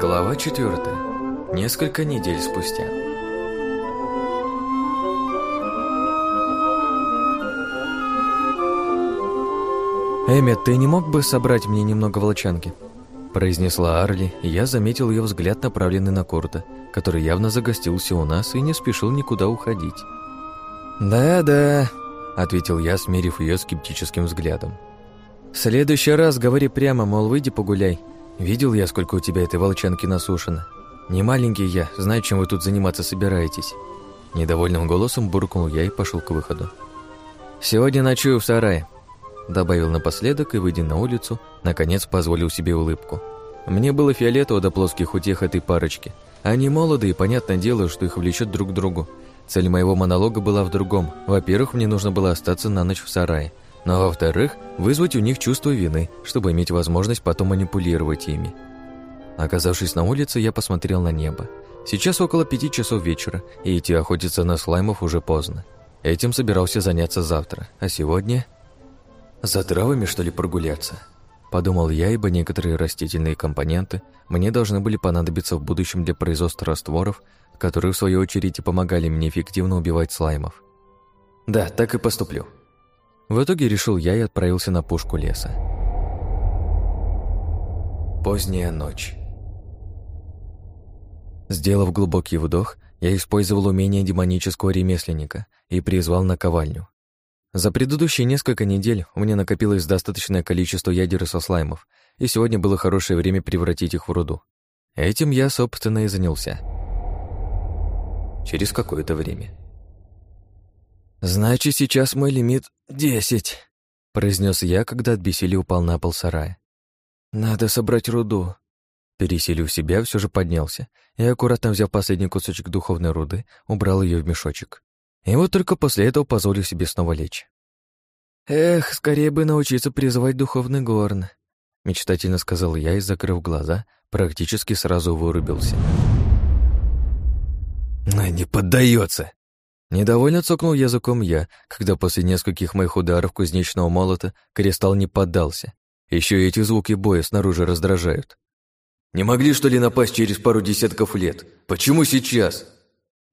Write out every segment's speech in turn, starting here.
Глава четвертая. Несколько недель спустя. «Эммет, ты не мог бы собрать мне немного волчанки?» произнесла Арли, и я заметил ее взгляд, направленный на Курта, который явно загостился у нас и не спешил никуда уходить. «Да-да», — ответил я, смерив ее скептическим взглядом. «В следующий раз говори прямо, мол, выйди погуляй. Видел я, сколько у тебя этой волчанки насушено. Не маленький я, знаю, чем вы тут заниматься собираетесь». Недовольным голосом буркнул я и пошел к выходу. «Сегодня ночую в сарае», — добавил напоследок и, выйдя на улицу, наконец позволил себе улыбку. Мне было фиолетово до плоских утех этой парочки. Они молоды, и понятное дело, что их влечет друг к другу. Цель моего монолога была в другом. Во-первых, мне нужно было остаться на ночь в сарае. Но во-вторых, вызвать у них чувство вины, чтобы иметь возможность потом манипулировать ими. Оказавшись на улице, я посмотрел на небо. Сейчас около пяти часов вечера, и идти охотиться на слаймов уже поздно. Этим собирался заняться завтра, а сегодня... За травами, что ли, прогуляться? Подумал я, ибо некоторые растительные компоненты мне должны были понадобиться в будущем для производства растворов, которые, в свою очередь, и помогали мне эффективно убивать слаймов. Да, так и поступлю. В итоге решил я и отправился на пушку леса. Поздняя ночь. Сделав глубокий вдох, я использовал умение демонического ремесленника и призвал наковальню. За предыдущие несколько недель у меня накопилось достаточное количество ядер со слаймов, и сегодня было хорошее время превратить их в руду. Этим я, собственно, и занялся. Через какое-то время. «Значит, сейчас мой лимит десять», — произнес я, когда от бессилия упал на пол сарая. «Надо собрать руду». Пересилив себя, все же поднялся и, аккуратно взяв последний кусочек духовной руды, убрал ее в мешочек. И вот только после этого позволил себе снова лечь. «Эх, скорее бы научиться призывать духовный горн», — мечтательно сказал я и, закрыв глаза, практически сразу вырубился. «Но не поддается!» Недовольно цокнул языком я, когда после нескольких моих ударов кузнечного молота кристалл не поддался. Еще и эти звуки боя снаружи раздражают. «Не могли, что ли, напасть через пару десятков лет? Почему сейчас?»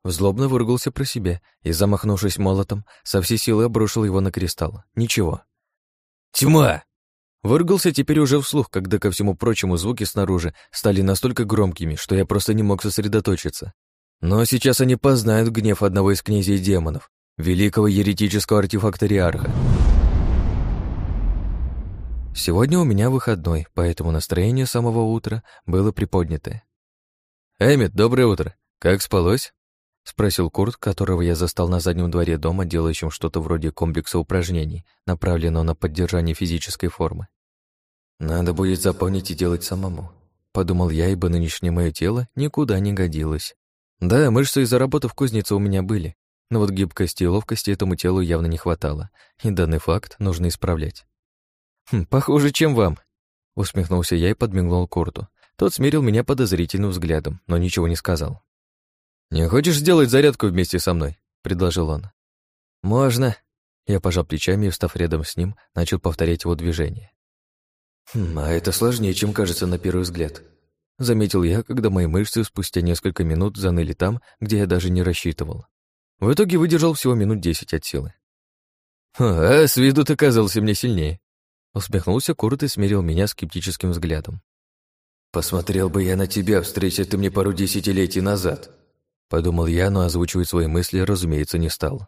Злобно выругался про себя и, замахнувшись молотом, со всей силы обрушил его на кристалл. Ничего. «Тьма!» Выругался теперь уже вслух, когда, ко всему прочему, звуки снаружи стали настолько громкими, что я просто не мог сосредоточиться. Но сейчас они познают гнев одного из князей демонов, великого еретического артефакториарха. Сегодня у меня выходной, поэтому настроение с самого утра было приподнятое. «Эммит, доброе утро. Как спалось?» — спросил Курт, которого я застал на заднем дворе дома, делающим что-то вроде комплекса упражнений, направленного на поддержание физической формы. «Надо будет запомнить и делать самому», — подумал я, ибо нынешнее мое тело никуда не годилось. Да, мышцы из-за работы в кузнице у меня были, но вот гибкости и ловкости этому телу явно не хватало, и данный факт нужно исправлять. «Хм, «Похуже, чем вам», — усмехнулся я и подмигнул Курту. Тот смерил меня подозрительным взглядом, но ничего не сказал. «Не хочешь сделать зарядку вместе со мной?» — предложил он. «Можно». Я пожал плечами и, встав рядом с ним, начал повторять его движение. «Хм, а это сложнее, чем кажется на первый взгляд», — заметил я, когда мои мышцы спустя несколько минут заныли там, где я даже не рассчитывал. В итоге выдержал всего минут десять от силы. «А с виду ты казался мне сильнее», — усмехнулся Курт и смерил меня скептическим взглядом. «Посмотрел бы я на тебя, встретя ты мне пару десятилетий назад», Подумал я, но озвучивать свои мысли, разумеется, не стал.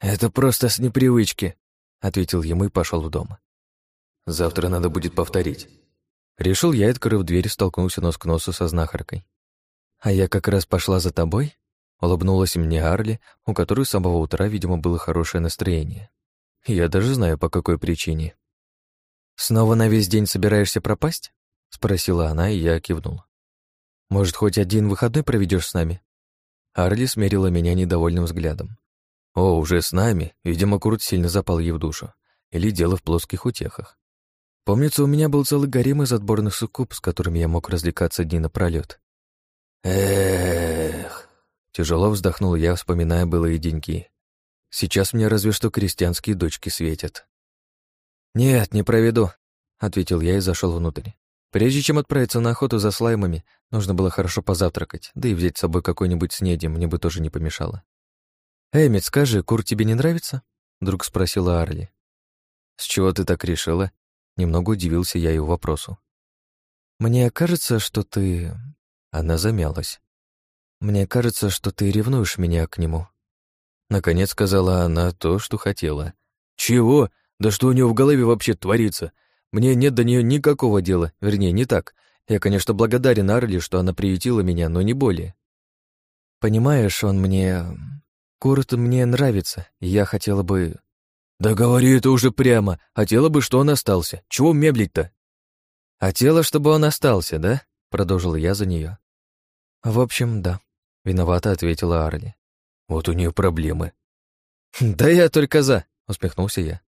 «Это просто с непривычки», — ответил ему и пошел в дом. «Завтра надо будет повторить». Решил я, открыв дверь, столкнулся нос к носу со знахаркой. «А я как раз пошла за тобой?» Улыбнулась мне Арли, у которой с самого утра, видимо, было хорошее настроение. Я даже знаю, по какой причине. «Снова на весь день собираешься пропасть?» — спросила она, и я кивнул. «Может, хоть один выходной проведешь с нами?» Арли смерила меня недовольным взглядом. О, уже с нами, видимо, Курт сильно запал ей в душу. Или дело в плоских утехах. Помнится, у меня был целый гарем из отборных суккуб, с которыми я мог развлекаться дни напролёт. Эх, тяжело вздохнул я, вспоминая былые деньки. Сейчас мне разве что крестьянские дочки светят. Нет, не проведу, ответил я и зашел внутрь. Прежде чем отправиться на охоту за слаймами, нужно было хорошо позавтракать, да и взять с собой какой-нибудь снеди мне бы тоже не помешало. «Эмит, скажи, кур тебе не нравится?» — вдруг спросила Арли. «С чего ты так решила?» Немного удивился я его вопросу. «Мне кажется, что ты...» Она замялась. «Мне кажется, что ты ревнуешь меня к нему». Наконец сказала она то, что хотела. «Чего? Да что у нее в голове вообще творится? Мне нет до нее никакого дела, вернее, не так. Я, конечно, благодарен Арли, что она приютила меня, но не более. Понимаешь, он мне... Курт мне нравится, и я хотела бы... Да говори это уже прямо. Хотела бы, что он остался. Чего меблить-то? Хотела, чтобы он остался, да? Продолжил я за нее. В общем, да. Виновато ответила Арли. Вот у нее проблемы. Да я только за, усмехнулся я.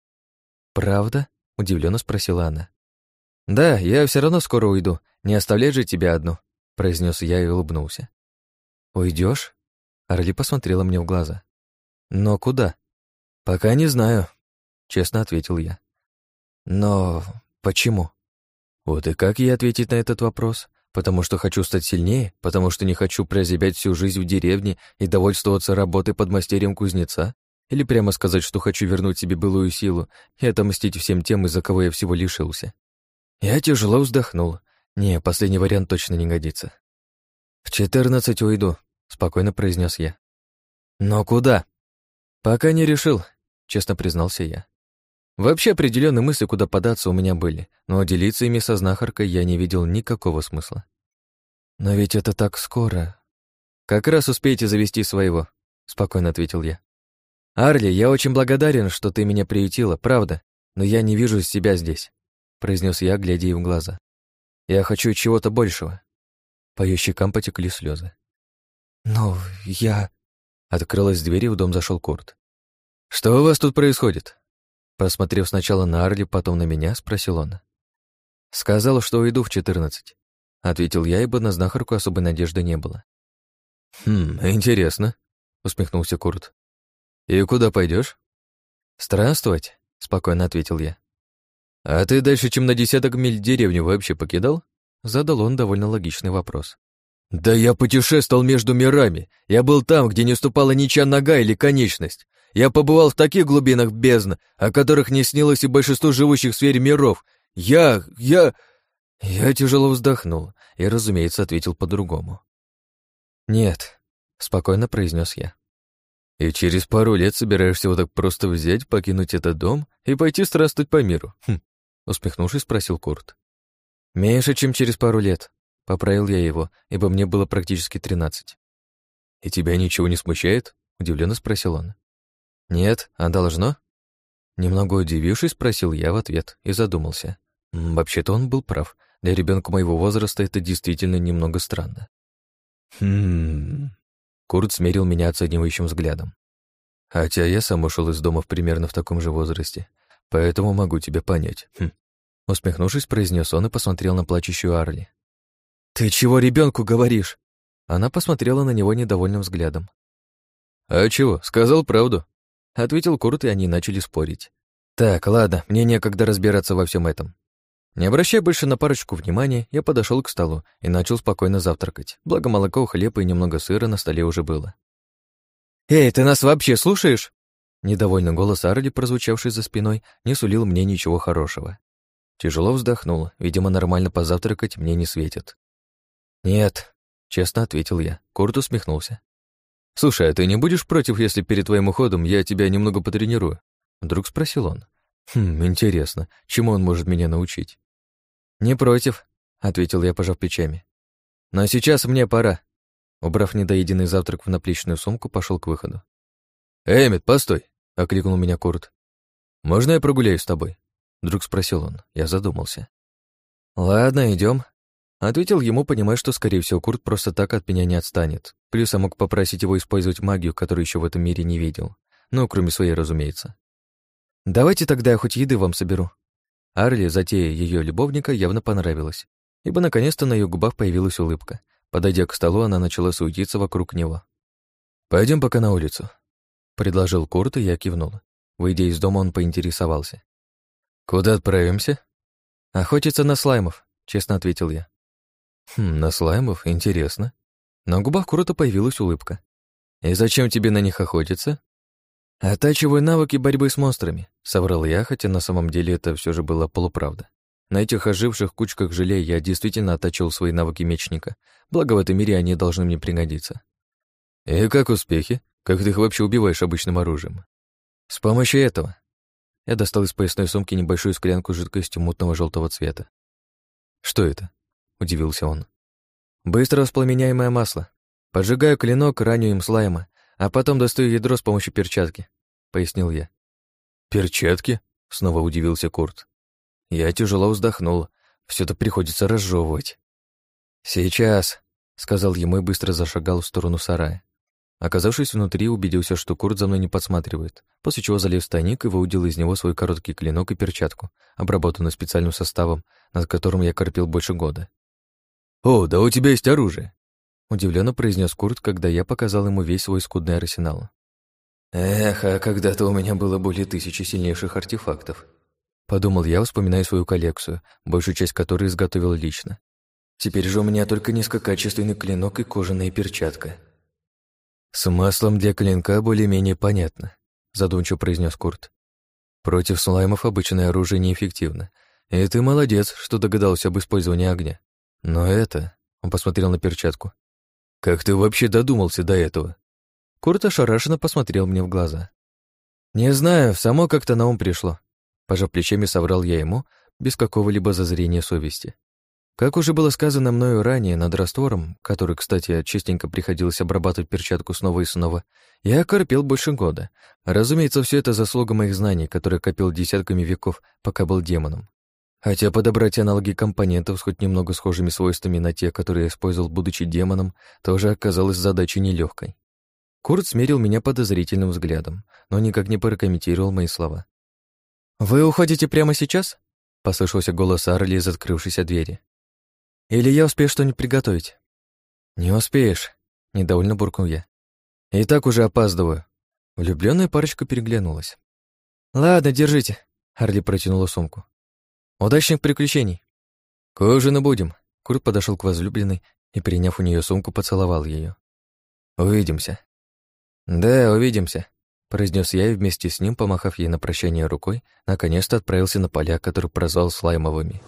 Правда? удивленно спросила она. Да, я все равно скоро уйду. Не оставлять же тебя одну, произнес я и улыбнулся. Уйдешь? Арли посмотрела мне в глаза. Но куда? Пока не знаю, честно ответил я. Но почему? Вот и как ей ответить на этот вопрос? Потому что хочу стать сильнее? Потому что не хочу прозябять всю жизнь в деревне и довольствоваться работой под мастерем кузнеца? Или прямо сказать, что хочу вернуть себе былую силу и отомстить всем тем, из-за кого я всего лишился? Я тяжело вздохнул. Не, последний вариант точно не годится. «В четырнадцать уйду», — спокойно произнес я. «Но куда?» «Пока не решил», — честно признался я. Вообще определенные мысли, куда податься, у меня были, но делиться ими со знахаркой я не видел никакого смысла. «Но ведь это так скоро». «Как раз успеете завести своего», — спокойно ответил я. «Арли, я очень благодарен, что ты меня приютила, правда, но я не вижу себя здесь», — произнес я, глядя ей в глаза. «Я хочу чего-то большего». По ее щекам потекли слезы. «Но я...» Открылась дверь, и в дом зашел Курт. «Что у вас тут происходит?» Посмотрев сначала на Арли, потом на меня, спросил он. «Сказал, что уйду в четырнадцать», — ответил я, ибо на знахарку особой надежды не было. «Хм, интересно», — усмехнулся Курт. «И куда пойдешь? «Странствовать», — спокойно ответил я. «А ты дальше, чем на десяток миль деревню вообще покидал?» Задал он довольно логичный вопрос. «Да я путешествовал между мирами. Я был там, где не ступала ничья нога или конечность. Я побывал в таких глубинах бездн, о которых не снилось и большинству живущих в сфере миров. Я... я...» Я тяжело вздохнул и, разумеется, ответил по-другому. «Нет», — спокойно произнес я. «И через пару лет собираешься вот так просто взять, покинуть этот дом и пойти странствовать по миру?» хм, усмехнувшись, спросил Курт. «Меньше, чем через пару лет», — поправил я его, ибо мне было практически тринадцать. «И тебя ничего не смущает?» — удивленно спросил он. «Нет, а должно?» Немного удивившись, спросил я в ответ и задумался. Вообще-то он был прав. Для ребенка моего возраста это действительно немного странно. «Хм...» Курт смерил меня оценивающим взглядом. «Хотя я сам ушел из дома примерно в таком же возрасте, поэтому могу тебя понять». Хм. Усмехнувшись, произнес он и посмотрел на плачущую Арли. «Ты чего ребенку говоришь?» Она посмотрела на него недовольным взглядом. «А чего, сказал правду?» Ответил Курт, и они начали спорить. «Так, ладно, мне некогда разбираться во всем этом». Не обращая больше на парочку внимания, я подошел к столу и начал спокойно завтракать. Благо молоко, хлеб и немного сыра на столе уже было. «Эй, ты нас вообще слушаешь?» Недовольный голос Арли, прозвучавший за спиной, не сулил мне ничего хорошего. Тяжело вздохнул, видимо, нормально позавтракать мне не светит. «Нет», — честно ответил я. Курт усмехнулся. «Слушай, а ты не будешь против, если перед твоим уходом я тебя немного потренирую?» Вдруг спросил он. «Хм, интересно, чему он может меня научить?» «Не против», — ответил я, пожав плечами. «Но сейчас мне пора». Убрав недоеденный завтрак в наплечную сумку, пошел к выходу. «Эмит, постой!» — окликнул меня Курт. «Можно я прогуляюсь с тобой?» Вдруг спросил он. Я задумался. «Ладно, идем, Ответил ему, понимая, что, скорее всего, Курт просто так от меня не отстанет. Плюс я мог попросить его использовать магию, которую еще в этом мире не видел. Ну, кроме своей, разумеется. «Давайте тогда я хоть еды вам соберу». Арли, затея ее любовника, явно понравилась, ибо наконец-то на ее губах появилась улыбка. Подойдя к столу, она начала суетиться вокруг него. Пойдем пока на улицу», — предложил Курт, и я кивнул. Выйдя из дома, он поинтересовался. «Куда отправимся?» «Охотиться на слаймов», — честно ответил я. «Хм, на слаймов? Интересно». На губах Курота появилась улыбка. «И зачем тебе на них охотиться?» «Оттачиваю навыки борьбы с монстрами», — соврал я, хотя на самом деле это все же была полуправда. На этих оживших кучках желе я действительно оттачивал свои навыки мечника, благо в этом мире они должны мне пригодиться. «И как успехи? Как ты их вообще убиваешь обычным оружием?» «С помощью этого». Я достал из поясной сумки небольшую склянку с жидкостью мутного желтого цвета. «Что это?» — удивился он. «Быстро воспламеняемое масло. Поджигаю клинок, раню им слайма, а потом достаю ядро с помощью перчатки», — пояснил я. «Перчатки?» — снова удивился Курт. Я тяжело вздохнул. все это приходится разжевывать. «Сейчас», — сказал ему и быстро зашагал в сторону сарая. Оказавшись внутри, убедился, что Курт за мной не подсматривает, после чего залез в тайник и выудил из него свой короткий клинок и перчатку, обработанную специальным составом, над которым я корпел больше года. «О, да у тебя есть оружие!» Удивленно произнес Курт, когда я показал ему весь свой скудный арсенал. «Эх, а когда-то у меня было более тысячи сильнейших артефактов», Подумал я, вспоминая свою коллекцию, большую часть которой изготовил лично. Теперь же у меня только низкокачественный клинок и кожаная перчатка. С маслом для клинка более-менее понятно, задумчиво произнес Курт. Против слаймов обычное оружие неэффективно. И ты молодец, что догадался об использовании огня. Но это... Он посмотрел на перчатку. Как ты вообще додумался до этого? Курт ошарашенно посмотрел мне в глаза. Не знаю, само как-то на ум пришло. Пожав плечами, соврал я ему, без какого-либо зазрения совести. Как уже было сказано мною ранее над раствором, который, кстати, частенько приходилось обрабатывать перчатку снова и снова, я корпел больше года. Разумеется, все это заслуга моих знаний, которые копил десятками веков, пока был демоном. Хотя подобрать аналоги компонентов с хоть немного схожими свойствами на те, которые я использовал, будучи демоном, тоже оказалось задачей нелегкой. Курт смерил меня подозрительным взглядом, но никак не прокомментировал мои слова. «Вы уходите прямо сейчас?» — послышался голос Арли из открывшейся двери. «Или я успею что-нибудь приготовить?» «Не успеешь», — недовольно буркнул я. «И так уже опаздываю». Влюбленная парочка переглянулась. «Ладно, держите», — Арли протянула сумку. «Удачных приключений». «К ужину будем». Курт подошел к возлюбленной и, приняв у нее сумку, поцеловал ее. «Увидимся». «Да, увидимся», произнес я и вместе с ним, помахав ей на прощание рукой, наконец-то отправился на поля, которые прозвал слаймовыми.